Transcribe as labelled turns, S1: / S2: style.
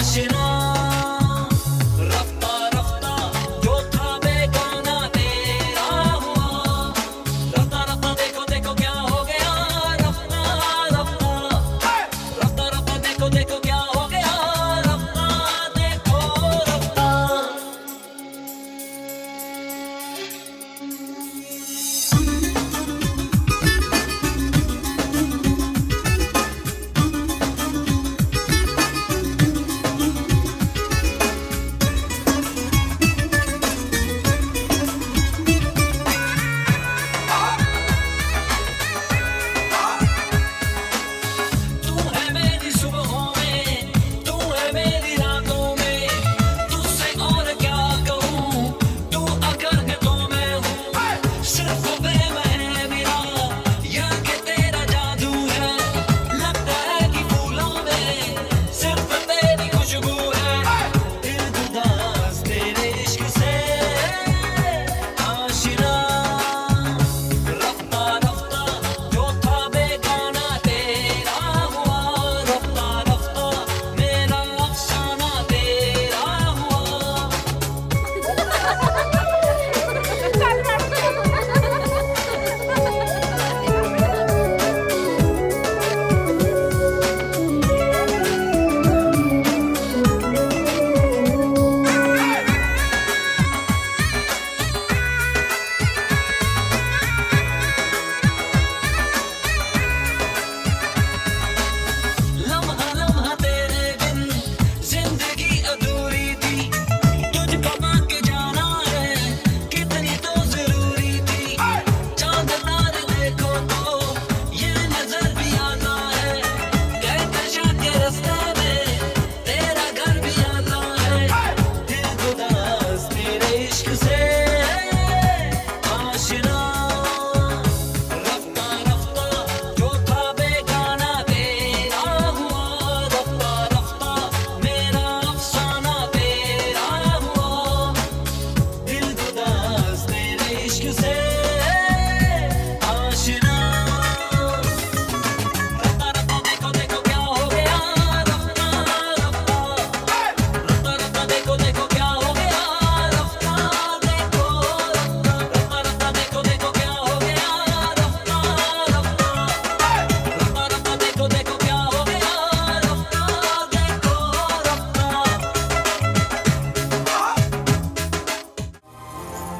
S1: rushing